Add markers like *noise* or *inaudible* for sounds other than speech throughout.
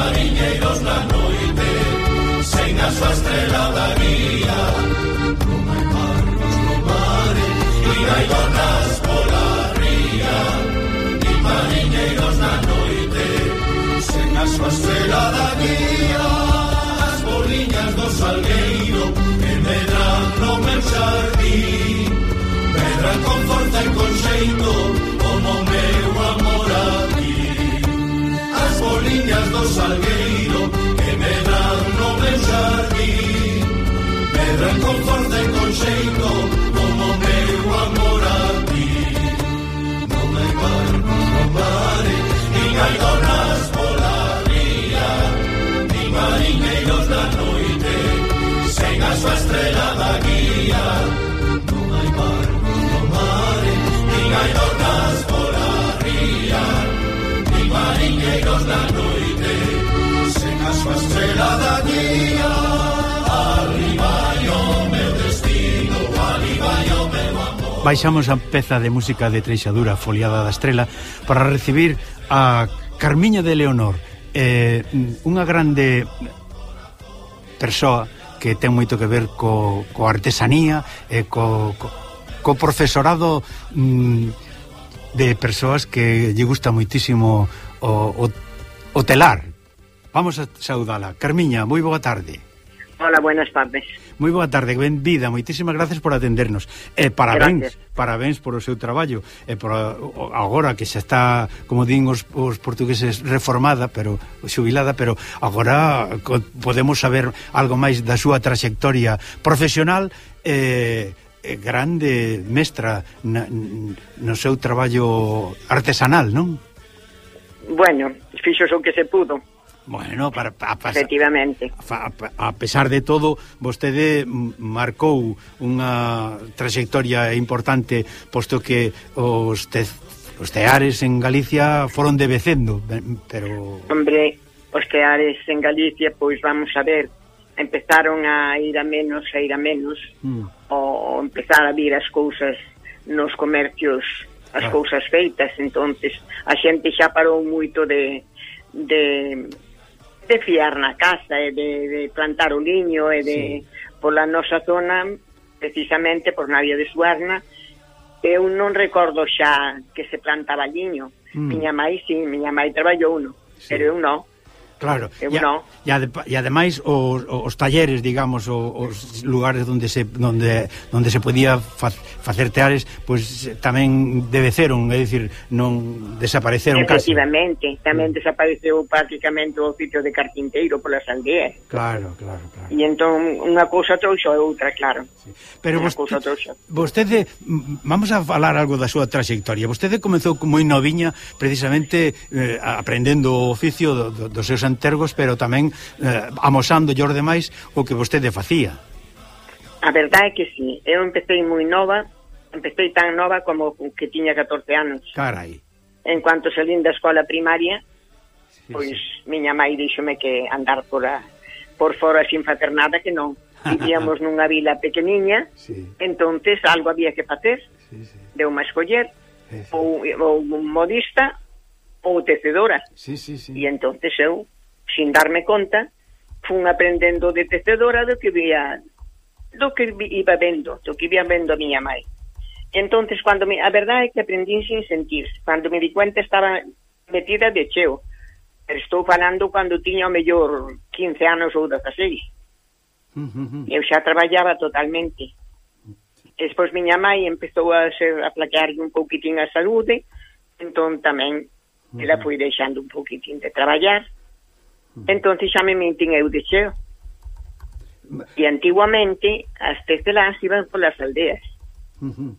mariñeiros na noite sen a súa estrela da guía como barcos no mar e gaidonas pola ría e mariñeiros na noite sen a súa estrela da guía as boliñas do salgueiro que medran no meu xardín medran con forza e con xeito como meu viñas do Salgueiro que medran no meu xardín Medran con forza e con xeito como meu amor a ti. Non hai mar, non mare, nin hai donas pola ría, nin mariñeiros na noite, sen a súa estrela da guía. baixamos a peza de música de Treixadura Foliada da Estrela para recibir a Carmiña de Leonor eh, unha grande persoa que ten moito que ver co, co artesanía e co, co, co profesorado mm, de persoas que lle gusta moitísimo o, o, o telar. Vamos a saudala. Carmiña, moi boa tarde. Hola, buenas tardes moi boa tarde, benvida, moitísimas gracias por atendernos. E parabéns, gracias. parabéns por o seu traballo. E por agora que xa está, como din os, os portugueses, reformada, pero xubilada, pero agora podemos saber algo máis da súa trayectoria profesional e eh, grande mestra na, no seu traballo artesanal, non? Bueno, fixo o que se pudo. Bueno, para, para, para, Efectivamente. A, a pesar de todo, vostede marcou unha trayectoria importante, posto que os, te, os teares en Galicia foron debecendo, pero... Hombre, os teares en Galicia, pois vamos a ver, empezaron a ir a menos, a ir a menos, mm. ou empezar a vir as cousas nos comercios, as claro. cousas feitas, entonces a xente xa parou moito de... de de fiar na casa e de, de plantar o liño e de sí. pola nosa zona precisamente por Navia de Suarna eu non recordo xa que se plantaba liño mm. miña mai si, sí, miña mai traballou uno sí. pero eu non Claro. E, non. e, ade, e ademais os, os talleres, digamos, os, os lugares onde se onde, onde se podía fa, facer teares, pois pues, tamén deveceron, é dicir, non desapareceron casi. Efectivamente, tamén desapareceu prácticamente o sitio de carpinteiro polas aldeas. Claro, claro, claro. E entón unha cousa trouxo e outra, claro. Sí. Pero unha voste, vostede vamos a falar algo da súa traxectoria. Vostede comezou moi noviña precisamente eh, aprendendo o oficio do, do, dos seus cantergos, pero tamén eh, amosando os demais o que vostede facía. A verdade é que sí, eu empecéi moi nova, empecéi tan nova como que tiña 14 anos. Carai. En cuanto salín da escola primaria, sí, pois sí. miña mãe díxome que andar por a, por fora sin facer nada que non. Vivíamos *laughs* nunha vila pequeniña, sí. entonces algo había que facer. Sí, sí. Deu a escoller sí, sí. ou, ou modista ou tecedora. Sí, sí, sí. E entonces eu sin darme conta, fun aprendendo de tecedora do que vía do que iba vendo, do que iba vendo a miña mãe. Entonces, cuando me, a verdade é que aprendí sin sentir. Cando me di cuenta estaba metida de cheo. Pero estou falando cando tiña o mellor 15 anos ou 16. Uh -huh. Eu xa traballaba totalmente. Despois miña mãe empezou a ser a plaquear un pouquitín a saúde, entón tamén ela foi deixando un pouquitín de traballar. Entón, xa me mintin eu de xeo. E antiguamente as tecelás iban polas aldeas. Uh.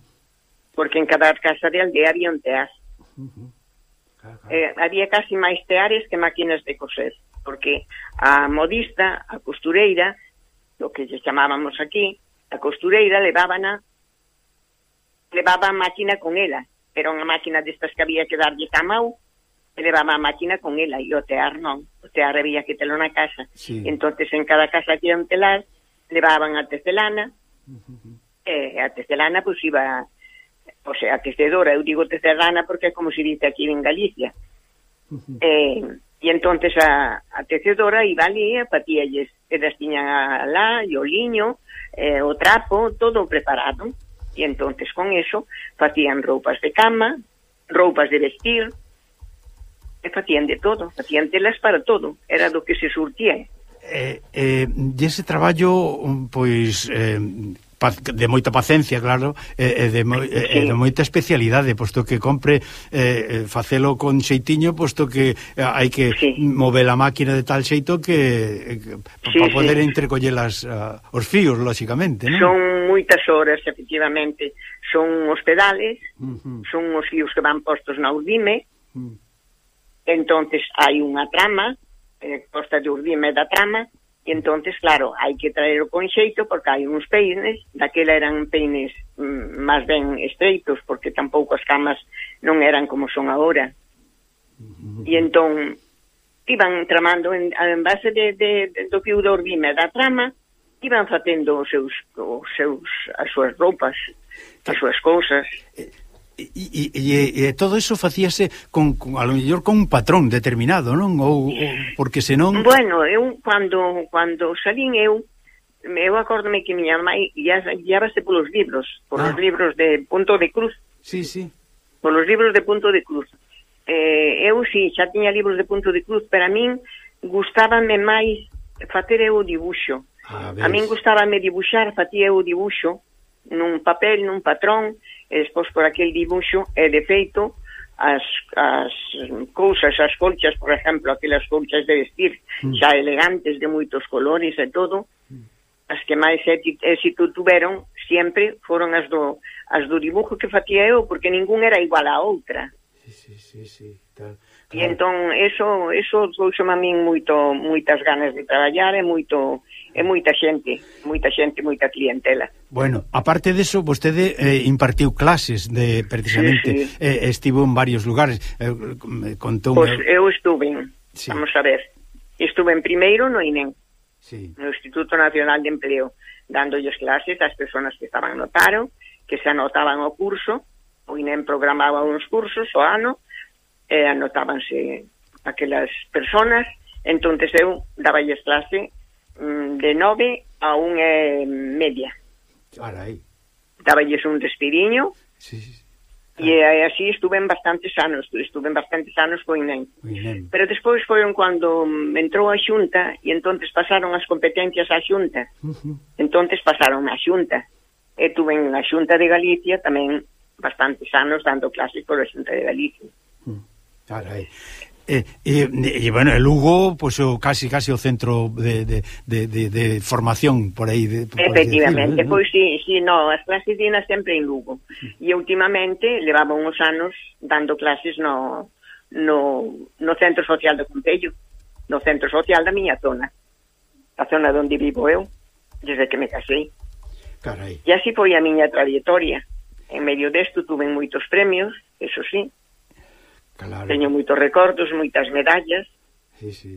Porque en cada casa de aldea había un tear. Claro, claro. Eh, había casi máis teares que máquinas de coser. Porque a modista, a costureira, lo que lle chamábamos aquí, a costureira levábana levaba a máquina con ela. Era unha máquina destas que había que darlle tamau levaba a máquina con ela e o tear non. O tear había que telo na casa. Sí. entonces en cada casa que iban telar, levaban a tecelana, uh eh, -huh. e a tecelana pois pues, iba, o sea, a tecedora, eu digo tecelana porque é como se dice aquí en Galicia. Uh -huh. eh, e entonces a, a tecedora iba ali e patíalles, elas tiñan a lá, e o liño, eh, o trapo, todo preparado. E entonces con eso facían roupas de cama, roupas de vestir, e facían de todo, facían telas para todo, era do que se surtía. Eh, eh, e ese traballo, pois, eh, de moita paciencia, claro, e, e de, mo, e de moita especialidade, posto que compre eh, eh facelo con xeitiño, posto que eh, hai que sí. mover a máquina de tal xeito que, eh, que sí, para poder sí. entrecoller as, uh, ah, os fíos, lóxicamente, non? Son moitas horas, efectivamente. Son os pedales, uh -huh. son os fíos que van postos na urdime, uh mm. -huh. Entonces hai unha trama, eh, costa de urdime da trama, e entonces claro, hai que traer o conxeito porque hai uns peines, daquela eran peines mm, máis ben estreitos porque tampouco as camas non eran como son agora. E entón iban tramando en, en base de, de, de do que o urdime da trama, iban facendo os seus, os seus as súas roupas, as súas cousas. Eh, e, e, e e todo iso facíase con, con a lo mellor con un patrón determinado, non? Ou, ou porque senón Bueno, eu cando cando salín eu eu acórdome que miña mãe guiábase polos libros, polos ah. libros de punto de cruz. Sí, sí. Polos libros de punto de cruz. Eh, eu si xa tiña libros de punto de cruz, pero a min gustábame máis facer eu o dibuxo. Ah, a, a min gustábame dibuxar, facía eu o dibuxo nun papel, nun patrón, e despois por aquel dibuxo e de feito as, as cousas, as colchas, por exemplo, aquelas colchas de vestir mm. xa elegantes de moitos colores e todo, mm. as que máis éxito tuveron sempre foron as do, as do dibujo que facía eu, porque ningún era igual a outra. Sí, sí, sí, sí, tal. E entón, eso, eso trouxome a min moito, moitas ganas de traballar e moito e moita xente, moita xente, moita clientela. Bueno, aparte de eso, vostede eh, impartiu clases de precisamente, sí, sí. Eh, estivo en varios lugares, eh, contou... Pois pues eu estuve, sí. vamos a ver, estuve en primeiro no INEM, sí. no Instituto Nacional de Empleo, dándolles clases ás persoas que estaban no paro, que se anotaban ao curso, o INEM programaba uns cursos o ano, e anotábanse aquelas personas entonces eu daballes clase mm, de nove a un e media Carai. daballes un despediño sí, sí. e eh, así en bastantes anos, estuve en bastantes anos co INEM. Pero despois foron cando mm, entrou a Xunta e entonces pasaron as competencias á Xunta. Uh -huh. Entonces pasaron á Xunta. E en a Xunta de Galicia tamén bastantes anos dando clases pola Xunta de Galicia. Uh -huh. Carai. E, eh, e, eh, e, eh, bueno, e Lugo, pois pues, o casi casi o centro de, de, de, de, de formación por aí de, por Efectivamente, decir, pois si, si no, as clases dinas sempre en Lugo. E últimamente levaba uns anos dando clases no, no, no centro social do Concello, no centro social da miña zona, a zona onde vivo eu, desde que me casei. Carai. E así foi a miña trayectoria. En medio desto tuve moitos premios, eso sí, Claro. Teño moitos recordos, moitas medallas. Sí, sí.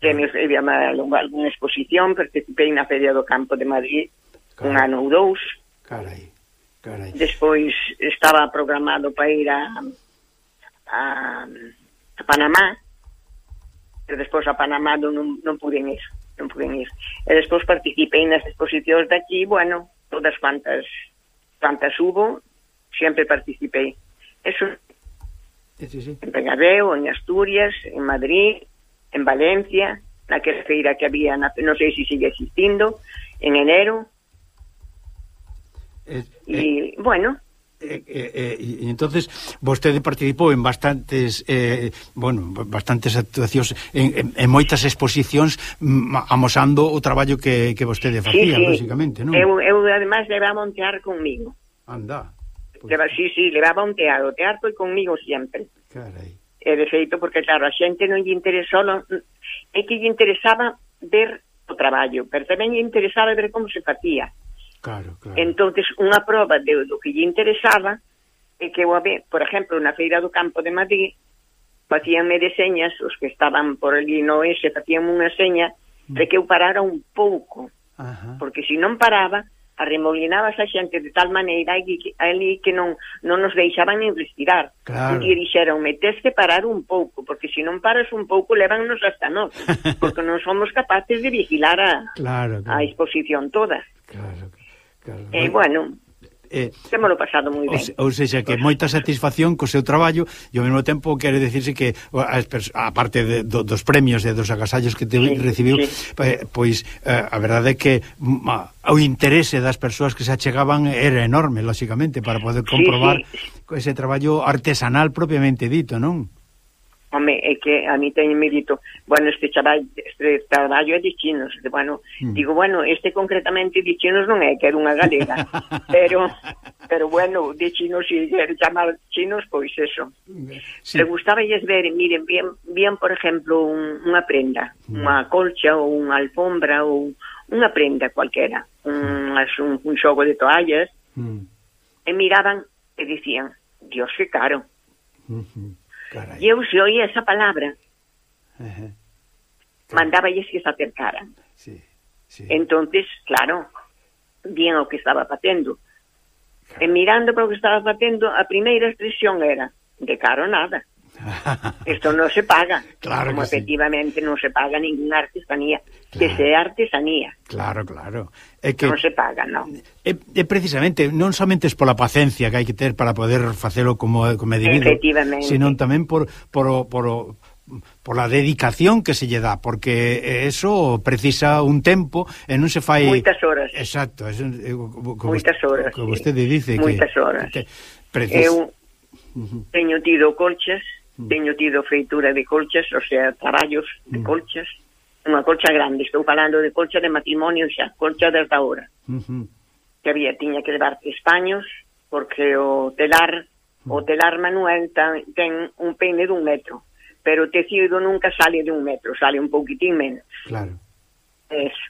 Teño, había algunha exposición, participei na Feria do Campo de Madrid Carai. un ano ou dous. Carai, carai. Despois estaba programado para ir a, a, a Panamá, pero despois a Panamá non, non pude ir. Non pude ir. E despois participei nas exposicións aquí, bueno, todas quantas, quantas hubo, sempre participei. Eso sí, sí. en Peñabeu, en Asturias, en Madrid, en Valencia, naquela feira que había, na, non sei se sigue existindo, en enero. Eh, eh, eh, bueno, eh, eh, eh, entonces vostede participou en bastantes eh, bueno, bastantes actuacións en, en, en moitas exposicións mm, amosando o traballo que, que vostede facía, sí, sí. non? Eu, eu además levaba un tear conmigo. Anda. Leva, sí, sí, levaba un teado, o tear foi conmigo sempre. Carai. E eh, de feito, porque claro, a xente non lle interesou, non, é que lle interesaba ver o traballo, pero tamén lle interesaba ver como se facía. Claro, claro. Entonces, unha proba de, do que lle interesaba é que, a ver, por exemplo, na Feira do Campo de Madrid, facíanme de señas, os que estaban por ali no ese, facían unha seña de que eu parara un pouco, Ajá. porque se si non paraba, arremolinabas a xente de tal maneira que, ali que non, non nos deixaban nin respirar. Claro. E dixeron, tes que parar un pouco, porque se non paras un pouco, levannos hasta nós, *laughs* porque non somos capaces de vigilar a, claro, claro. a exposición toda. Claro, claro. E, eh, bueno, Eh, Témolo pasado moi ben. Ou, ou seja, que moita satisfacción co seu traballo e ao mesmo tempo quere decirse que a parte de, do, dos premios e dos agasallos que te sí, recibiu, sí. Eh, pois eh, a verdade é que ma, o interese das persoas que se achegaban era enorme, lóxicamente, para poder comprobar sí, sí. ese traballo artesanal propiamente dito, non? home, é que a mí teñenme dito, bueno, este chaval, este traballo é de chinos, bueno, mm. digo, bueno, este concretamente de chinos non é, que era unha galega, *laughs* pero, pero bueno, de chinos, e chamar chinos, pois eso. Sí. Le gustaba yes ver, miren, bien, bien por exemplo, un, unha prenda, mm. unha colcha ou unha alfombra ou unha prenda cualquera, un, mm. un, un xogo de toallas, mm. e miraban e dicían, Dios, que caro. Mm -hmm. Carai. E eu se oía esa palabra, Ajá. -huh. mandáballes que se acercaran. Sí, sí. Entonces, claro, bien o que estaba patendo. Claro. E mirando para o que estaba patendo, a primeira expresión era, de caro nada. *laughs* Esto no se paga. Claro como que efectivamente sí. non se paga ninguna artesanía, claro. que se artesanía. Claro, claro. É que non se paga, non. É, é precisamente non somente es pola paciencia que hai que ter para poder facelo como como debido, senón tamén por por por por la dedicación que se lle dá, porque eso precisa un tempo e non se fai... Moitas horas. Exacto. Es, eh, como, Moitas horas. Como sí. vostede dice. Moitas que, horas. Que precis... Eu teño tido colchas Mm. Teño tido feitura de colchas, o sea, traballos de mm. colchas. Unha colcha grande, estou falando de colcha de matrimonio xa, colcha desde agora. Uh. Que había, tiña que levar españos, porque o telar, mm. o telar manuel tan, ten un peine dun metro, pero o tecido nunca sale de un metro, sale un pouquitín menos. Claro. Eso.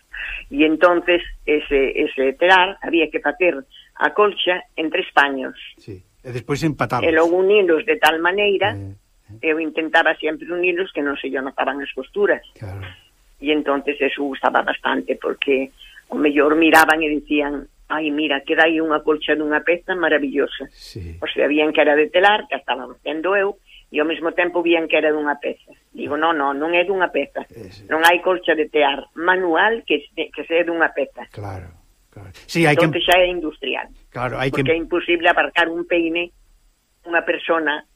E entonces ese, ese telar había que facer a colcha en tres paños. Sí. E despois empatamos. E logo unilos de tal maneira eh eu intentaba sempre unilos que non se yo notaban as costuras. Claro. E entonces eso gustaba bastante porque o mellor miraban e dicían ai, mira, queda aí unha colcha dunha peza maravillosa. Sí. Pois o sea, vían que era de telar, que estaba facendo eu, e ao mesmo tempo vían que era dunha peza. Digo, non, non, non é dunha peza. Ese. Non hai colcha de tear manual que, que se é dunha peza. Claro, claro. Sí, hai que... xa é industrial. Claro, hai que... Porque é imposible aparcar un peine unha persona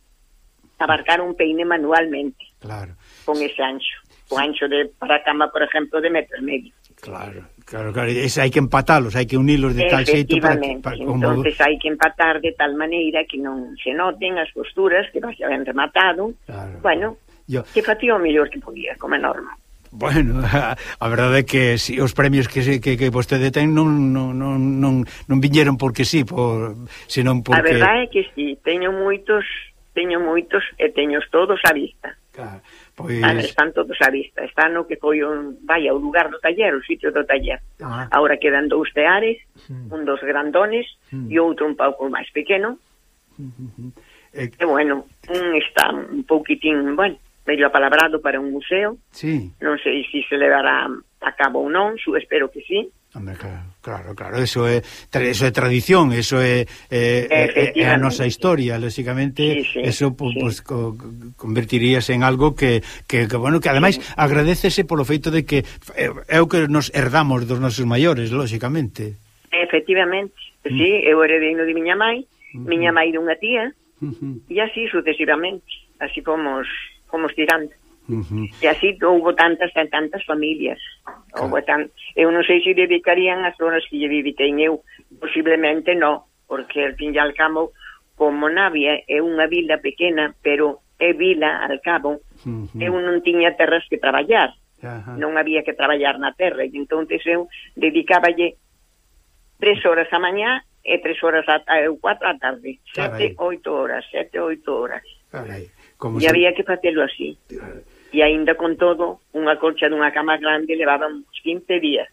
abarcar un peine manualmente. Claro. Con ese ancho. Con ancho de para cama, por ejemplo, de metro y medio. Claro, claro, claro. Es, hay que empatalos, hai que unilos de tal xeito para, que, para como... entonces hai que empatar de tal maneira que non se noten as costuras que vas ben rematado. Claro. Bueno, Yo... que facía o mellor que podía, como é normal. Bueno, *laughs* a, a verdade é que si, os premios que, que, que vostede ten non, non, non, non, non viñeron porque sí, por, senón porque... A verdade é que sí, teño moitos teño moitos e teños todos á vista. Claro. Ah, pois... Ah, están todos á vista. Está no que foi un, vaya, o lugar do taller, o sitio do taller. Ah. Ahora quedan dous teares, hmm. un dos grandones mm. e outro un pouco máis pequeno. Eh... E bueno, un está un pouquitín, bueno, medio apalabrado para un museo. Sí. Non sei se se levará a cabo ou non, su espero que sí. Hombre, claro, claro, eso é eso é tradición, eso é é, é a nosa historia, lógicamente sí, sí, eso sí. pues, co, convertiríase en algo que, que, que bueno, que ademais sí. agradecese polo feito de que eh, é o que nos herdamos dos nosos maiores, lógicamente. Efectivamente. Mm. Sí, eu heredeino de miña mãe, mm-hmm. miña mãe dunha tía, mm -hmm. e así sucesivamente, así fomos fomos tirando. Uh -huh. E así houve tantas e tantas familias. Claro. Houve tan... Eu non sei se dedicarían as horas que lle dediquei eu. Posiblemente non, porque al fin e al cabo, como Navia é unha vila pequena, pero é vila al cabo, uh -huh. eu non tiña terras que traballar. Ajá. non había que traballar na terra e entonces eu dedicáballe tres horas a mañá e tres horas a, a cuatro a tarde sete, oito horas sete, oito horas Carai, como e se... había que facelo así E aínda con todo, unha colcha dunha cama grande levaba uns 15 días.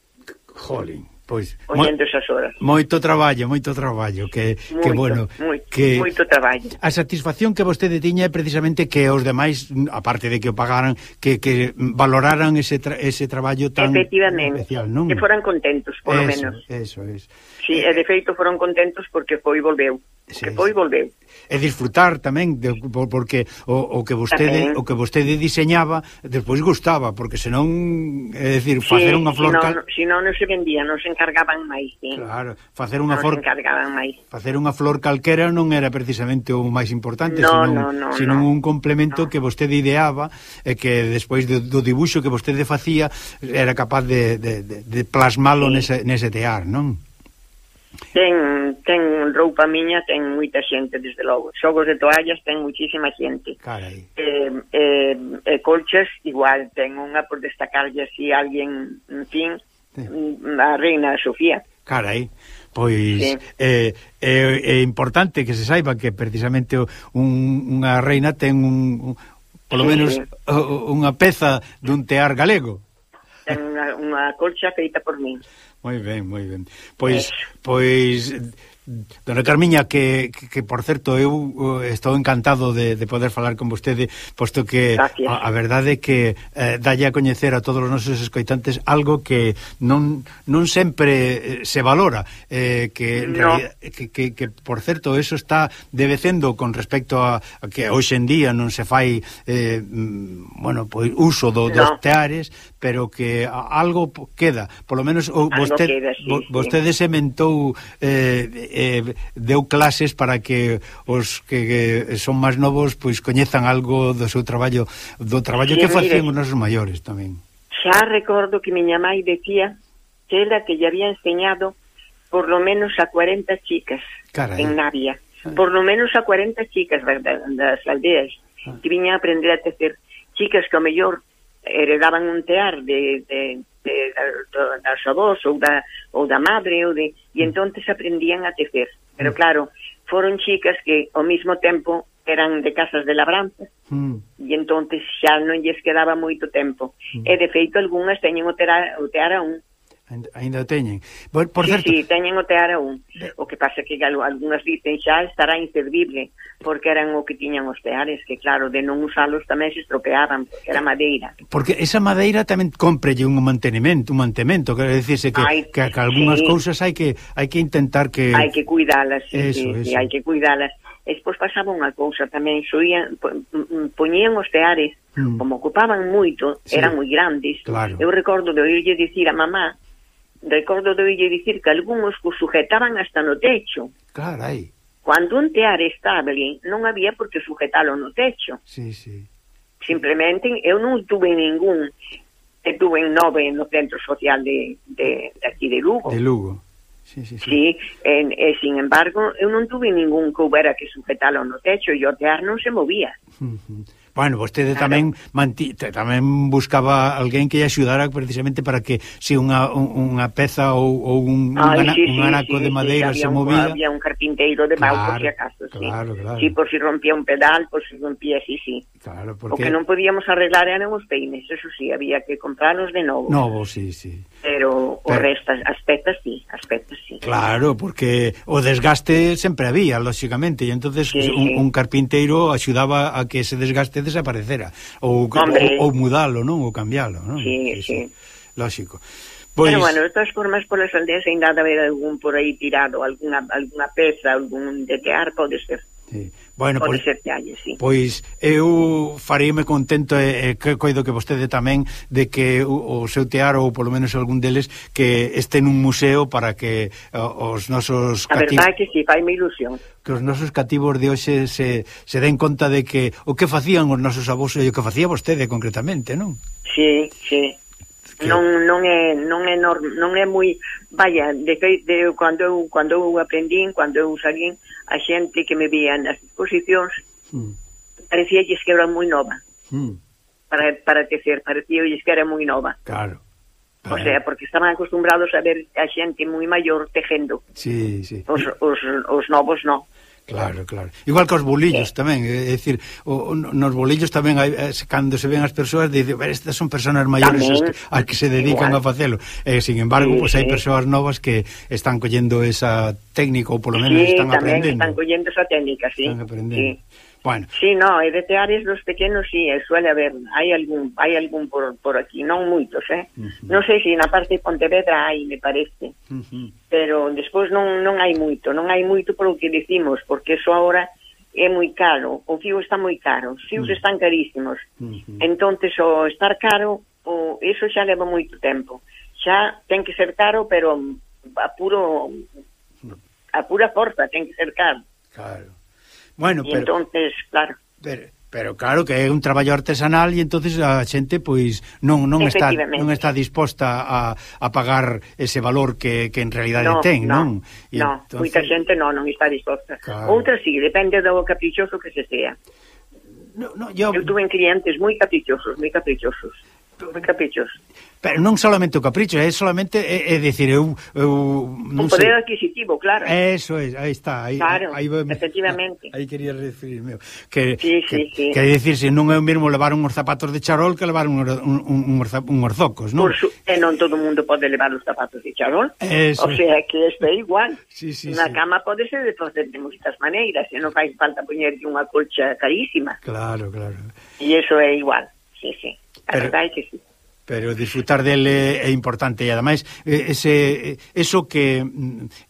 Jolín, pois mo, horas. Moito traballo, moito traballo, que moito, que bueno, moito, que moito traballo. A satisfacción que vostede tiña é precisamente que os demais, aparte de que o pagaran, que, que valoraran ese tra, ese traballo tan especial, non? Que foran contentos, polo eso, menos. Eso, eso. Sí, e de feito foron contentos porque foi volveu. Sí, que foi volveu. E disfrutar tamén de, porque o, o que vostede tamén. o que vostede diseñaba despois gustaba, porque senón é dicir, sí, facer unha flor si senón non se vendía, non se encargaban máis, sí. Claro, facer unha non flor encargaban máis. Facer unha flor calquera non era precisamente o máis importante, no, senón, no, no, senón no, un complemento no. que vostede ideaba e que despois do, do dibuixo que vostede facía era capaz de, de, de, de plasmalo sí. nese, nese tear, non? Ten, ten roupa miña, ten moita xente, desde logo. Xogos de toallas ten muchísima xente. Carai. Eh, eh, eh, colches, igual, ten unha por destacarlle así alguén, en fin, sí. Mm, a reina Sofía. Carai, pois sí. eh, é, é importante que se saiba que precisamente un, unha reina ten un, un polo sí. menos unha peza dun tear galego. Ten unha, unha colcha feita por min. Moi ben, moi ben. Pois, eh. pois Dona Carmiña, que, que, que por certo eu eh, estou encantado de, de poder falar con vostede, posto que Gracias. a, a verdade é que eh, dalle a coñecer a todos os nosos escoitantes algo que non, non sempre eh, se valora, eh, que, no. realidad, que, que, que por certo eso está devecendo con respecto a, a que hoxe en día non se fai eh, mm, bueno, pois uso do, no. dos teares, pero que algo queda, polo menos ou vostede, queda, sí, vo, sí. vostede sementou eh, eh, deu clases para que os que, que son máis novos pois coñezan algo do seu traballo, do traballo sí, que facían os nosos maiores tamén. Xa recordo que miña mãe decía que era que lle había enseñado por lo menos a 40 chicas Carai. en Navia, ah. por lo menos a 40 chicas das aldeas. Ah. Que viñan a aprender a tecer chicas que ao mellor heredaban un tear de, de, de, de das avós ou da, ou da madre ou de, e entonces aprendían a tecer pero mm. claro, foron chicas que ao mismo tempo eran de casas de labranza mm. e entonces xa non lles quedaba moito tempo mm. e de feito algunhas teñen o tear, o tear aún Ainda teñen. Por, por sí, certo... sí, teñen o Teara O que pasa que algunhas dicen xa estará inservible, porque eran o que tiñan os teares, que claro, de non usalos tamén se estropeaban, porque era eh, madeira. Porque esa madeira tamén comprelle un mantenimento, un mantemento, quer decirse que, que, que algunhas sí. cousas hai que hai que intentar que... Hai que cuidalas, sí, eso, sí, eso. sí, hai que cuidalas. E despois pasaba unha cousa, tamén xoían, mm, poñían os teares, mm. como ocupaban moito, sí. eran moi grandes. Claro. Eu recordo de oírlle dicir a mamá recordo de oírlle dicir que algúns os sujetaban hasta no techo. Carai. Cando un tear estable non había por que sujetalo no techo. Sí, sí. Simplemente eu non tuve ningún, que tuve nove no centro social de, de, de aquí de Lugo. De Lugo. Sí, sí, sí. sí en, e, sin embargo, eu non tuve ningún que houbera que sujetalo no techo e o tear non se movía. Uh -huh. Bueno, vostede claro. tamén manti, tamén buscaba alguén que lle axudara precisamente para que se si unha, unha peza ou, ou un, Ay, un, sí, un anaco sí, de madeira sí, se movía. Un, había un carpinteiro de claro, por si acaso, sí. Claro, claro. Sí, por si rompía un pedal, por si rompía, sí, sí. Claro, porque... O que non podíamos arreglar eran os peines, eso sí, había que comprarlos de novo. Novo, sí, sí pero o resto, aspectos sí, aspectos sí. Claro, porque o desgaste sempre había, lóxicamente, e entonces sí. un, un carpinteiro axudaba a que ese desgaste desaparecera, ou, Hombre. ou, ou mudalo, non? Ou cambialo, non? Sí, sí. Lógico. Pois... Pero bueno, de todas formas, polas aldeas ainda haber algún por aí tirado, alguna, alguna peza, algún de que arco, de ser... Sí. Bueno, pode pois, ser que halle, sí. Pois eu faríame contento e e que coido que vostede tamén de que o, o seu tear ou polo menos algún deles que este nun museo para que o, os nosos A cativos... verdade é que si, sí, faime ilusión. Que os nosos cativos de hoxe se, se den conta de que o que facían os nosos avós e o que facía vostede concretamente, non? Sí, sí que... non non é non é norm, non é moi vaya, de que de cando eu cando eu aprendín, cando eu saín, a xente que me vía nas exposicións mm. parecía que era moi nova. Mm. Para para tecer, parecía que era moi nova. Claro. O sea, porque estaban acostumbrados a ver a xente moi maior tejendo. Sí, sí. Os, os, os novos non. Claro, claro. Igual que os bolillos yeah. tamén, é dicir, o, nos bolillos tamén hai eh, cando se ven as persoas dice, "Ver, estas son persoas maiores as que, as que se dedican Igual. a facelo." Eh, sin embargo, sí, pois pues, sí. hai persoas novas que están collendo esa técnica ou polo menos sí, están tamén aprendendo. están collendo esa técnica, sí. Están aprendendo. Sí. Bueno. Sí, no, e de teares dos pequenos sí, eh, suele haber, hai algún hai algún por, por aquí, non moitos, eh. Uh -huh. Non sei se na parte de Pontevedra hai, me parece. Uh -huh. Pero despois non non hai moito, non hai moito por o que decimos, porque eso agora é moi caro, o fío está moi caro, os fios uh -huh. están carísimos. Uh -huh. Entonces o estar caro, o eso xa leva moito tempo. Xa ten que ser caro, pero a puro a pura forza ten que ser caro. Claro. Bueno, pero, entonces, claro. Pero, pero claro que é un traballo artesanal e entonces a xente pois non non está non está disposta a, a pagar ese valor que, que en realidade no, ten, no, non? E no, entonces... moita xente non, non está disposta. Claro. Outra si, sí, depende do caprichoso que se sea. No, no, yo... Eu tuve clientes moi caprichosos, moi caprichosos de caprichos. Pero non solamente o capricho, é solamente é, é dicir eu eu non o poder sei. adquisitivo, claro. Eso é, aí está, aí claro, aí, efectivamente. Aí quería referirme que sí, que, sí, sí. que dicirse non é o mesmo levar uns zapatos de charol que levar un un, un, un orzocos, non? Por su, e non todo o mundo pode levar os zapatos de charol. Eso. O sea que isto é igual. Sí, sí, Na sí. cama pode ser de facer de moitas maneiras, e non fai falta poñerlle unha colcha carísima. Claro, claro. E iso é igual. Sí, sí a pero, verdade é que sí. Pero disfrutar dele é importante e ademais ese eso que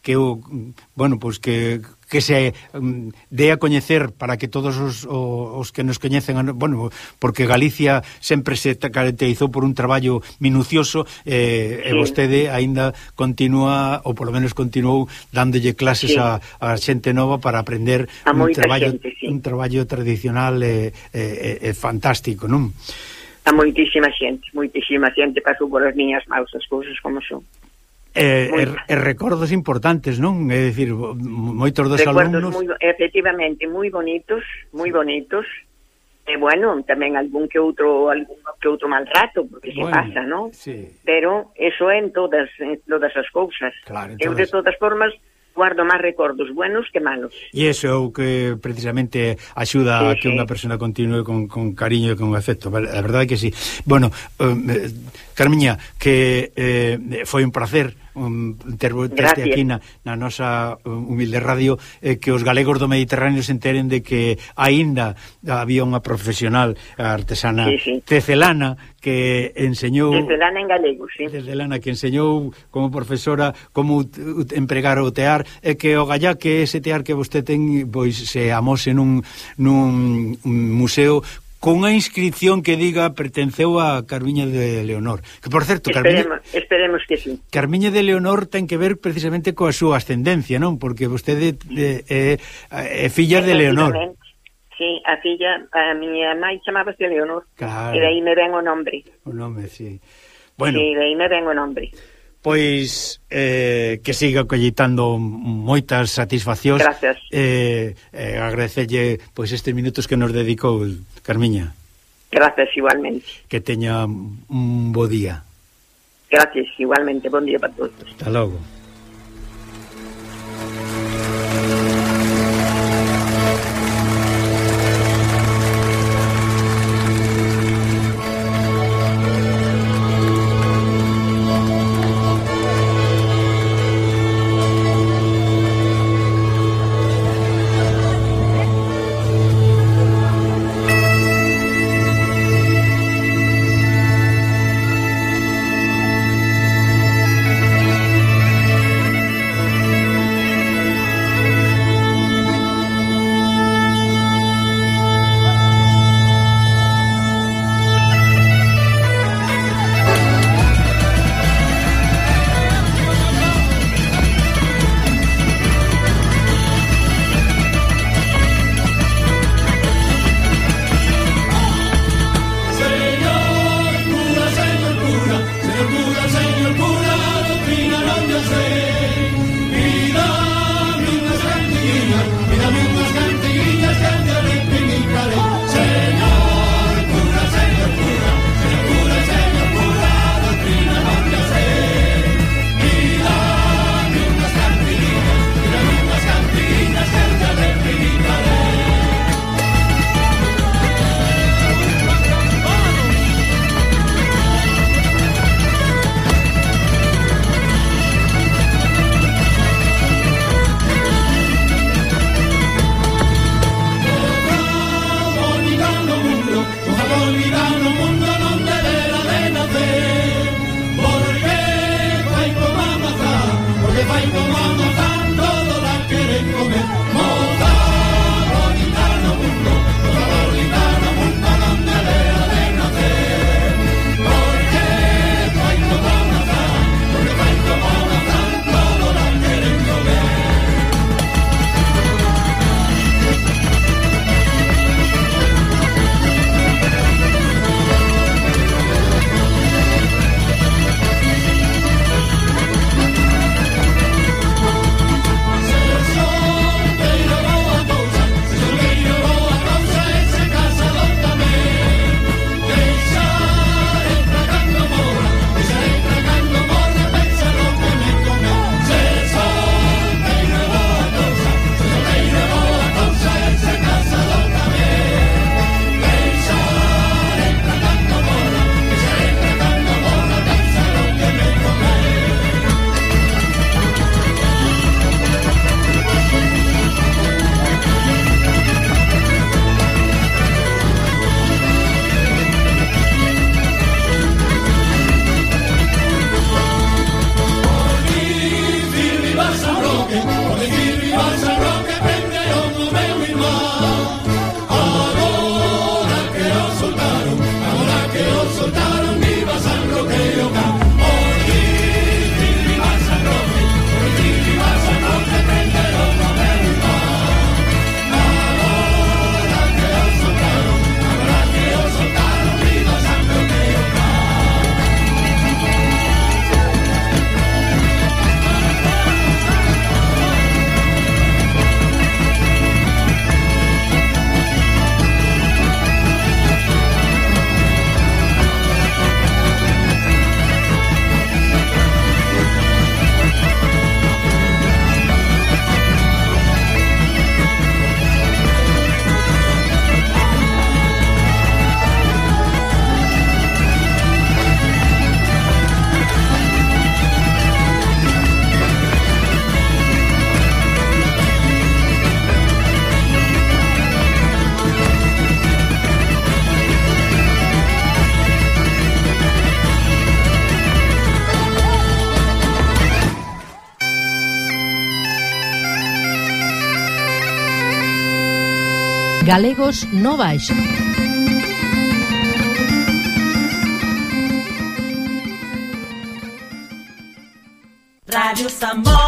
que o bueno, pois pues que que se um, dé a coñecer para que todos os, os que nos coñecen, bueno, porque Galicia sempre se caracterizou por un traballo minucioso eh, sí. e vostede aínda continúa ou polo menos continuou dándolle clases sí. a, a xente nova para aprender a un traballo gente, sí. un traballo tradicional e eh, eh, eh, fantástico, non? a moitísima xente, moitísima xente pasou por as miñas maus as cousas como son. E, e, e recordos importantes, non? É dicir, moitos dos recordos alumnos... Moi, efectivamente, moi bonitos, moi bonitos. E, bueno, tamén algún que outro algún que outro mal rato, porque bueno, se pasa, non? Sí. Pero eso é en todas, en todas as cousas. Claro, entonces... Eu, de todas formas, guardo máis recordos buenos que malos. E iso é o que precisamente axuda sí, a que sí. unha persona continue con, con cariño e con afecto. A verdade é que sí. Bueno, eh, Carmiña, que eh, foi un placer um, ter teste aquí na, na nosa um, humilde radio eh, que os galegos do Mediterráneo se enteren de que aínda había unha profesional artesana sí, sí. tecelana que enseñou tecelana en galego, sí. Tecelana que enseñou como profesora como empregar o tear e que o gallá que ese tear que vostede ten pois se amose nun, nun museo cunha inscripción que diga pertenceu a Carmiña de Leonor. Que por certo, Carmiña Esperemos que sí. Carmiña de Leonor ten que ver precisamente coa súa ascendencia, non? Porque vostede é eh, eh, filla de Leonor. Sí, a filla, a miña mãe chamábase Leonor. Claro. E de aí me ven o nombre. O nome, sí. Bueno. Sí, de aí me ven o nombre. Pois eh, que siga colleitando moitas satisfaccións. Gracias. Eh, eh, agradecelle pois estes minutos que nos dedicou Carmiña. Gracias igualmente. Que teña un bo día. Gracias igualmente, bon día para todos. Hasta logo. galegos no baixo. Radio Sambor.